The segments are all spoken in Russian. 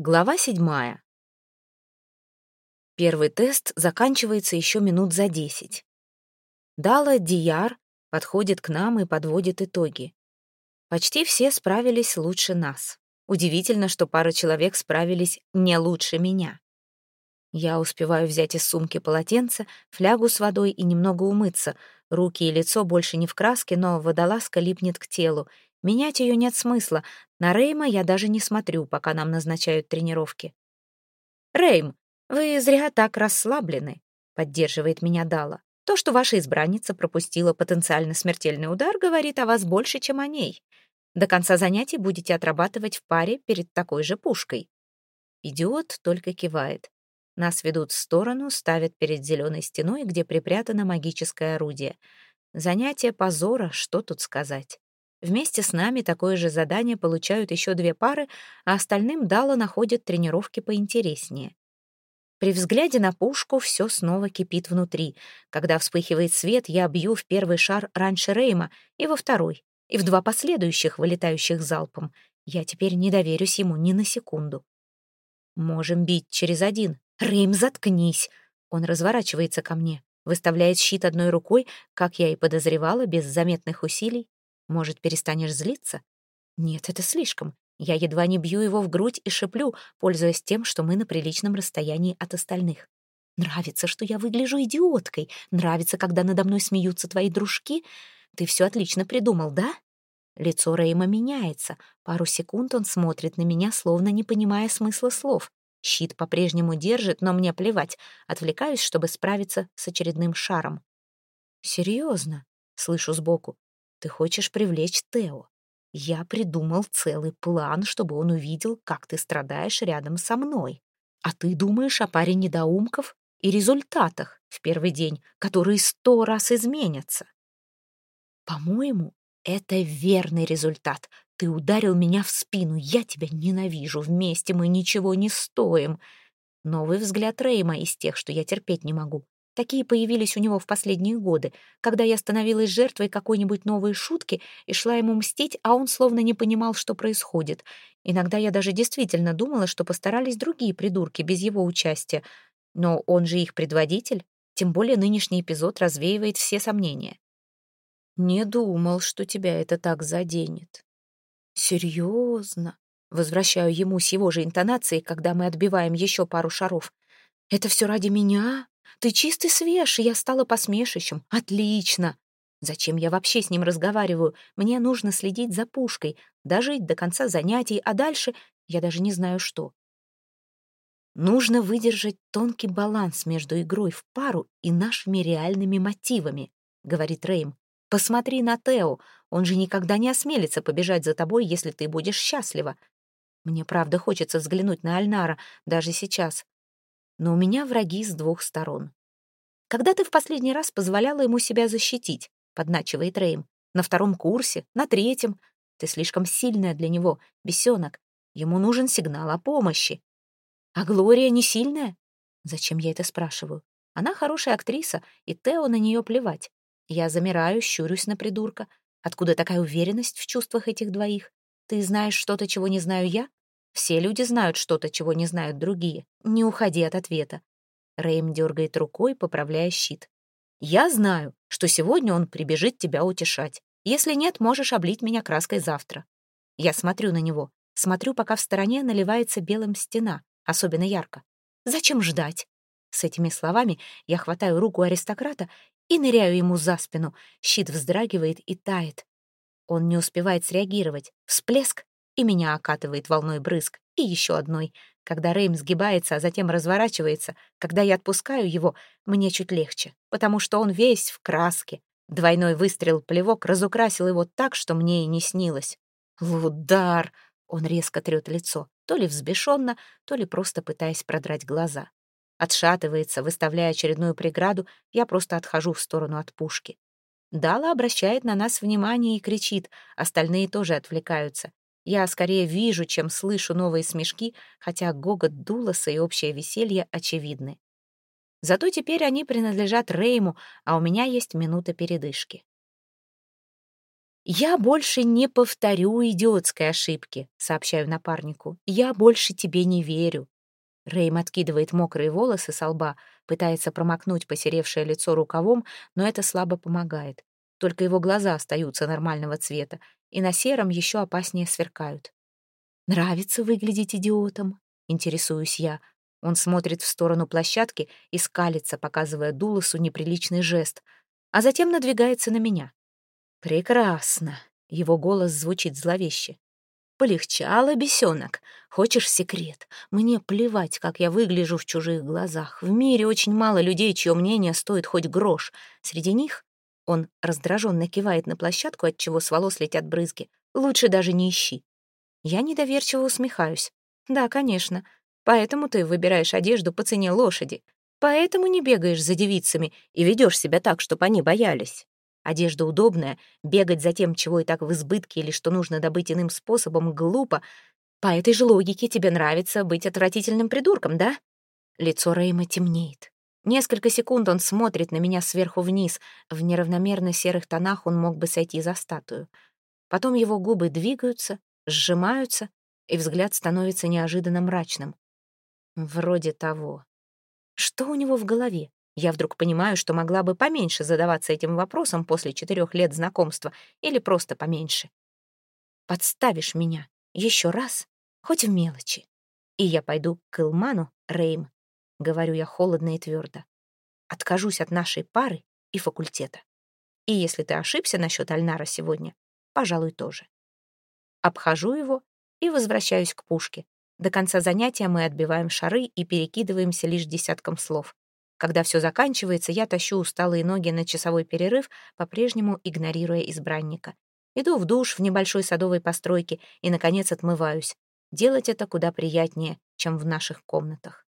Глава седьмая. Первый тест заканчивается еще минут за десять. Дала Дияр подходит к нам и подводит итоги. Почти все справились лучше нас. Удивительно, что пара человек справились не лучше меня. Я успеваю взять из сумки полотенце, флягу с водой и немного умыться. Руки и лицо больше не в краске, но водолазка липнет к телу. Менять ее нет смысла. На Рейма я даже не смотрю, пока нам назначают тренировки. «Рейм, вы зря так расслаблены», — поддерживает меня Дала. «То, что ваша избранница пропустила потенциально смертельный удар, говорит о вас больше, чем о ней. До конца занятий будете отрабатывать в паре перед такой же пушкой». Идиот только кивает. Нас ведут в сторону, ставят перед зеленой стеной, где припрятано магическое орудие. Занятие позора, что тут сказать. Вместе с нами такое же задание получают еще две пары, а остальным дало находят тренировки поинтереснее. При взгляде на пушку все снова кипит внутри. Когда вспыхивает свет, я бью в первый шар раньше Рейма и во второй, и в два последующих, вылетающих залпом. Я теперь не доверюсь ему ни на секунду. Можем бить через один. Рейм, заткнись. Он разворачивается ко мне, выставляет щит одной рукой, как я и подозревала, без заметных усилий, может, перестанешь злиться? Нет, это слишком. Я едва не бью его в грудь и шеплю, пользуясь тем, что мы на приличном расстоянии от остальных. Нравится, что я выгляжу идиоткой. Нравится, когда надо мной смеются твои дружки. Ты все отлично придумал, да? Лицо Рейма меняется. Пару секунд он смотрит на меня, словно не понимая смысла слов. Щит по-прежнему держит, но мне плевать. Отвлекаюсь, чтобы справиться с очередным шаром. «Серьезно?» — слышу сбоку. Ты хочешь привлечь Тео. Я придумал целый план, чтобы он увидел, как ты страдаешь рядом со мной. А ты думаешь о паре недоумков и результатах в первый день, которые сто раз изменятся. По-моему, это верный результат. Ты ударил меня в спину, я тебя ненавижу, вместе мы ничего не стоим. Новый взгляд Рейма из тех, что я терпеть не могу. Такие появились у него в последние годы, когда я становилась жертвой какой-нибудь новой шутки и шла ему мстить, а он словно не понимал, что происходит. Иногда я даже действительно думала, что постарались другие придурки без его участия. Но он же их предводитель, тем более нынешний эпизод развеивает все сомнения. «Не думал, что тебя это так заденет». «Серьезно?» Возвращаю ему с его же интонацией, когда мы отбиваем еще пару шаров. «Это все ради меня?» Ты чистый свеж, и я стала посмешищем. Отлично! Зачем я вообще с ним разговариваю? Мне нужно следить за пушкой, дожить до конца занятий, а дальше я даже не знаю что. Нужно выдержать тонкий баланс между игрой в пару и нашими реальными мотивами, говорит Рейм. Посмотри на Тео, он же никогда не осмелится побежать за тобой, если ты будешь счастлива. Мне правда хочется взглянуть на Альнара даже сейчас, но у меня враги с двух сторон. Когда ты в последний раз позволяла ему себя защитить, подначивает Рейм. На втором курсе, на третьем. Ты слишком сильная для него, бесенок. Ему нужен сигнал о помощи. А Глория не сильная? Зачем я это спрашиваю? Она хорошая актриса, и Тео на нее плевать. Я замираю, щурюсь на придурка. Откуда такая уверенность в чувствах этих двоих? Ты знаешь что-то, чего не знаю я? Все люди знают что-то, чего не знают другие. Не уходи от ответа. Рэйм дергает рукой, поправляя щит. Я знаю, что сегодня он прибежит тебя утешать. Если нет, можешь облить меня краской завтра. Я смотрю на него. Смотрю, пока в стороне наливается белым стена, особенно ярко. Зачем ждать? С этими словами я хватаю руку аристократа и ныряю ему за спину. Щит вздрагивает и тает. Он не успевает среагировать. Всплеск, и меня окатывает волной брызг, и еще одной. Когда Рейм сгибается, а затем разворачивается, когда я отпускаю его, мне чуть легче, потому что он весь в краске. Двойной выстрел-плевок разукрасил его так, что мне и не снилось. «Лудар!» — он резко трет лицо, то ли взбешенно, то ли просто пытаясь продрать глаза. Отшатывается, выставляя очередную преграду, я просто отхожу в сторону от пушки. Дала обращает на нас внимание и кричит, остальные тоже отвлекаются. Я скорее вижу, чем слышу новые смешки, хотя гогот Дуласа и общее веселье очевидны. Зато теперь они принадлежат Рейму, а у меня есть минута передышки. «Я больше не повторю идиотской ошибки», — сообщаю напарнику. «Я больше тебе не верю». Рэйм откидывает мокрые волосы со лба, пытается промокнуть посеревшее лицо рукавом, но это слабо помогает. Только его глаза остаются нормального цвета, и на сером еще опаснее сверкают. «Нравится выглядеть идиотом?» — интересуюсь я. Он смотрит в сторону площадки и скалится, показывая Дулосу неприличный жест, а затем надвигается на меня. «Прекрасно!» — его голос звучит зловеще. «Полегчало, бесенок. Хочешь секрет? Мне плевать, как я выгляжу в чужих глазах. В мире очень мало людей, чье мнение стоит хоть грош. Среди них...» Он раздраженно кивает на площадку, от чего с волос летят брызги. «Лучше даже не ищи». Я недоверчиво усмехаюсь. «Да, конечно. Поэтому ты выбираешь одежду по цене лошади. Поэтому не бегаешь за девицами и ведешь себя так, чтобы они боялись. Одежда удобная, бегать за тем, чего и так в избытке или что нужно добыть иным способом, глупо. По этой же логике тебе нравится быть отвратительным придурком, да? Лицо Рейма темнеет. Несколько секунд он смотрит на меня сверху вниз. В неравномерно серых тонах он мог бы сойти за статую. Потом его губы двигаются, сжимаются, и взгляд становится неожиданно мрачным. Вроде того. Что у него в голове? Я вдруг понимаю, что могла бы поменьше задаваться этим вопросом после четырех лет знакомства или просто поменьше. Подставишь меня еще раз, хоть в мелочи, и я пойду к Илману, Рейм, говорю я холодно и твердо. Откажусь от нашей пары и факультета. И если ты ошибся насчет Альнара сегодня, пожалуй, тоже. Обхожу его и возвращаюсь к пушке. До конца занятия мы отбиваем шары и перекидываемся лишь десятком слов. Когда все заканчивается, я тащу усталые ноги на часовой перерыв, по-прежнему игнорируя избранника. Иду в душ в небольшой садовой постройке и, наконец, отмываюсь. Делать это куда приятнее, чем в наших комнатах.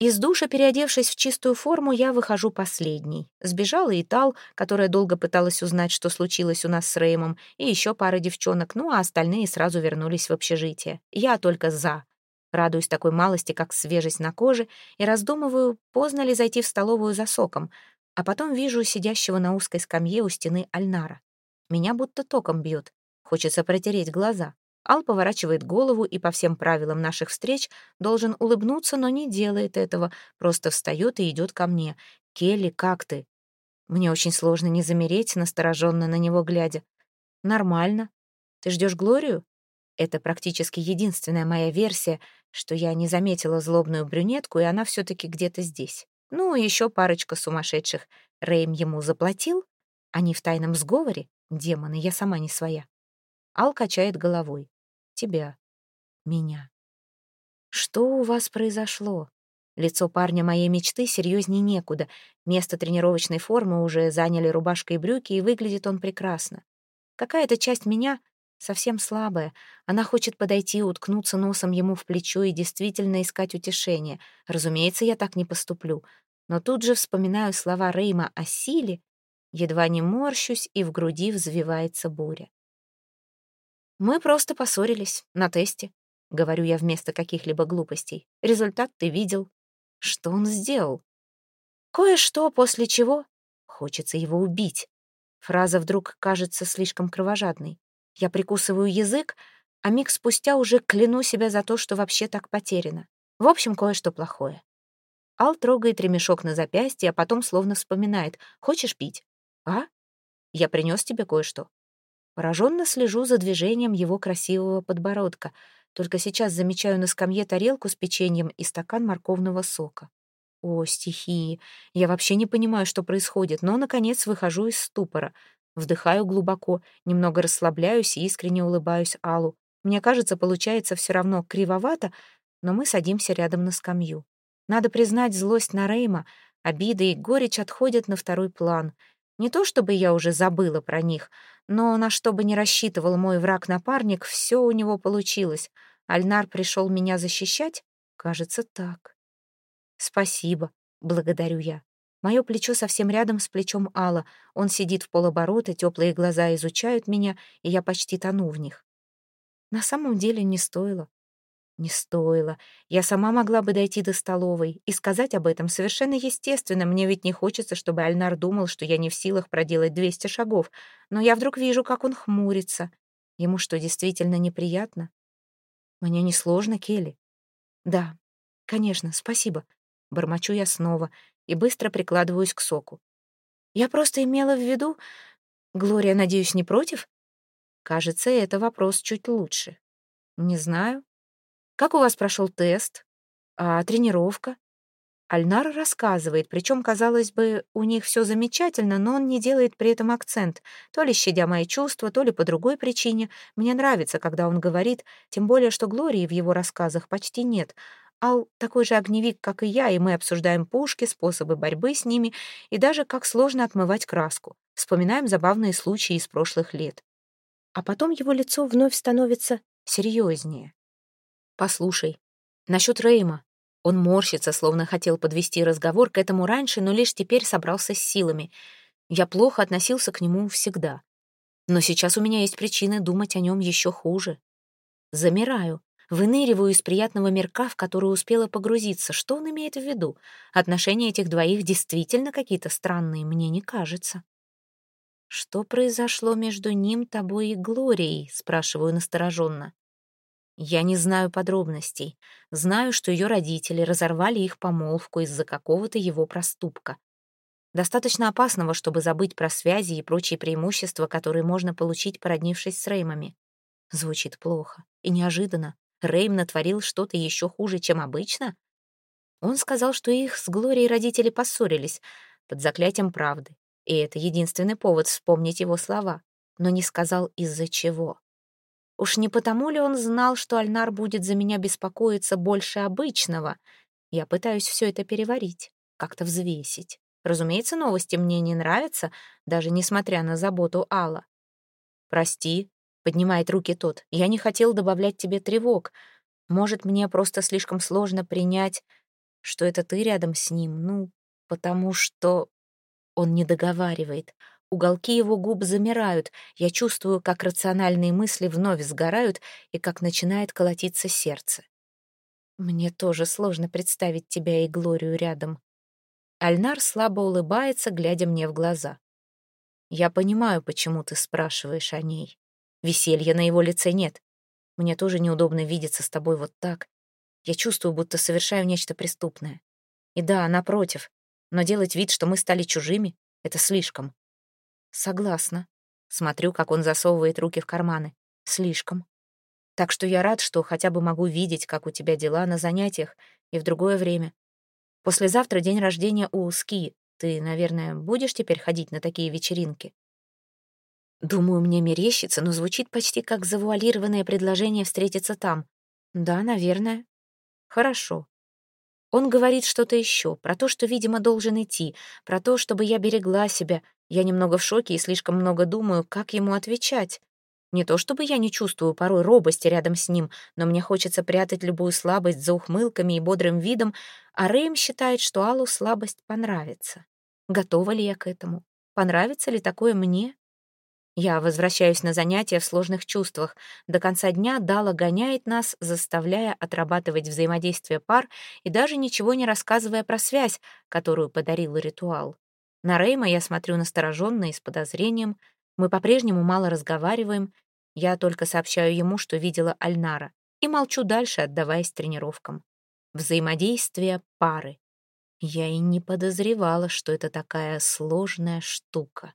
Из душа, переодевшись в чистую форму, я выхожу последней. Сбежала и Тал, которая долго пыталась узнать, что случилось у нас с Реймом, и еще пара девчонок, ну а остальные сразу вернулись в общежитие. Я только за. Радуюсь такой малости, как свежесть на коже, и раздумываю, поздно ли зайти в столовую за соком, а потом вижу сидящего на узкой скамье у стены Альнара. Меня будто током бьет. Хочется протереть глаза. Ал поворачивает голову и по всем правилам наших встреч должен улыбнуться, но не делает этого, просто встает и идет ко мне. «Келли, как ты?» Мне очень сложно не замереть, настороженно на него глядя. «Нормально. Ты ждешь Глорию?» Это практически единственная моя версия, что я не заметила злобную брюнетку, и она все-таки где-то здесь. Ну, еще парочка сумасшедших. Рэйм ему заплатил? Они в тайном сговоре? Демоны, я сама не своя. Ал качает головой. Тебя. Меня. Что у вас произошло? Лицо парня моей мечты серьезней некуда. Место тренировочной формы уже заняли рубашка и брюки, и выглядит он прекрасно. Какая-то часть меня совсем слабая. Она хочет подойти, уткнуться носом ему в плечо и действительно искать утешение. Разумеется, я так не поступлю. Но тут же вспоминаю слова Рейма о силе, едва не морщусь, и в груди взвивается буря. «Мы просто поссорились на тесте», — говорю я вместо каких-либо глупостей. «Результат ты видел». Что он сделал? Кое-что, после чего хочется его убить. Фраза вдруг кажется слишком кровожадной. Я прикусываю язык, а миг спустя уже кляну себя за то, что вообще так потеряно. В общем, кое-что плохое. Ал трогает ремешок на запястье, а потом словно вспоминает. «Хочешь пить?» «А? Я принес тебе кое-что». Пораженно слежу за движением его красивого подбородка. Только сейчас замечаю на скамье тарелку с печеньем и стакан морковного сока. О, стихии! Я вообще не понимаю, что происходит, но, наконец, выхожу из ступора — Вдыхаю глубоко, немного расслабляюсь и искренне улыбаюсь Аллу. Мне кажется, получается все равно кривовато, но мы садимся рядом на скамью. Надо признать, злость на Рейма, обиды и горечь отходят на второй план. Не то чтобы я уже забыла про них, но на что бы ни рассчитывал мой враг-напарник, все у него получилось. Альнар пришел меня защищать? Кажется, так. Спасибо, благодарю я. Мое плечо совсем рядом с плечом Алла. Он сидит в полоборота, теплые глаза изучают меня, и я почти тону в них. На самом деле не стоило. Не стоило. Я сама могла бы дойти до столовой и сказать об этом совершенно естественно. Мне ведь не хочется, чтобы Альнар думал, что я не в силах проделать 200 шагов. Но я вдруг вижу, как он хмурится. Ему что, действительно неприятно? Мне несложно, Келли. Да, конечно, спасибо. Бормочу я снова и быстро прикладываюсь к соку. Я просто имела в виду... Глория, надеюсь, не против? Кажется, это вопрос чуть лучше. Не знаю. Как у вас прошел тест? А тренировка? Альнар рассказывает, причем, казалось бы, у них все замечательно, но он не делает при этом акцент, то ли щадя мои чувства, то ли по другой причине. Мне нравится, когда он говорит, тем более, что Глории в его рассказах почти нет. Ал такой же огневик, как и я, и мы обсуждаем пушки, способы борьбы с ними и даже как сложно отмывать краску. Вспоминаем забавные случаи из прошлых лет. А потом его лицо вновь становится серьезнее. «Послушай, насчет Рейма. Он морщится, словно хотел подвести разговор к этому раньше, но лишь теперь собрался с силами. Я плохо относился к нему всегда. Но сейчас у меня есть причины думать о нем еще хуже. Замираю, выныриваю из приятного мирка, в который успела погрузиться. Что он имеет в виду? Отношения этих двоих действительно какие-то странные, мне не кажется. «Что произошло между ним, тобой и Глорией?» — спрашиваю настороженно. Я не знаю подробностей. Знаю, что ее родители разорвали их помолвку из-за какого-то его проступка. Достаточно опасного, чтобы забыть про связи и прочие преимущества, которые можно получить, породнившись с Реймами. Звучит плохо и неожиданно. Рейм натворил что-то еще хуже, чем обычно? Он сказал, что их с Глорией родители поссорились под заклятием правды, и это единственный повод вспомнить его слова, но не сказал из-за чего. Уж не потому ли он знал, что Альнар будет за меня беспокоиться больше обычного? Я пытаюсь все это переварить, как-то взвесить. Разумеется, новости мне не нравятся, даже несмотря на заботу Алла. «Прости», — поднимает руки тот, — «я не хотел добавлять тебе тревог. Может, мне просто слишком сложно принять, что это ты рядом с ним, ну, потому что...» Он не договаривает. Уголки его губ замирают. Я чувствую, как рациональные мысли вновь сгорают и как начинает колотиться сердце. Мне тоже сложно представить тебя и Глорию рядом. Альнар слабо улыбается, глядя мне в глаза. Я понимаю, почему ты спрашиваешь о ней. Веселья на его лице нет. Мне тоже неудобно видеться с тобой вот так. Я чувствую, будто совершаю нечто преступное. И да, напротив, но делать вид, что мы стали чужими, — это слишком. Согласна. Смотрю, как он засовывает руки в карманы. Слишком. Так что я рад, что хотя бы могу видеть, как у тебя дела на занятиях и в другое время. Послезавтра день рождения у Ски. Ты, наверное, будешь теперь ходить на такие вечеринки? Думаю, мне мерещится, но звучит почти как завуалированное предложение встретиться там. Да, наверное. Хорошо. Он говорит что-то еще, про то, что, видимо, должен идти, про то, чтобы я берегла себя, я немного в шоке и слишком много думаю, как ему отвечать. Не то чтобы я не чувствую порой робости рядом с ним, но мне хочется прятать любую слабость за ухмылками и бодрым видом, а Рэйм считает, что Аллу слабость понравится. Готова ли я к этому? Понравится ли такое мне? Я возвращаюсь на занятия в сложных чувствах. До конца дня Дала гоняет нас, заставляя отрабатывать взаимодействие пар и даже ничего не рассказывая про связь, которую подарил ритуал. На Рейма я смотрю настороженно и с подозрением. Мы по-прежнему мало разговариваем. Я только сообщаю ему, что видела Альнара, и молчу дальше, отдаваясь тренировкам. Взаимодействие пары. Я и не подозревала, что это такая сложная штука.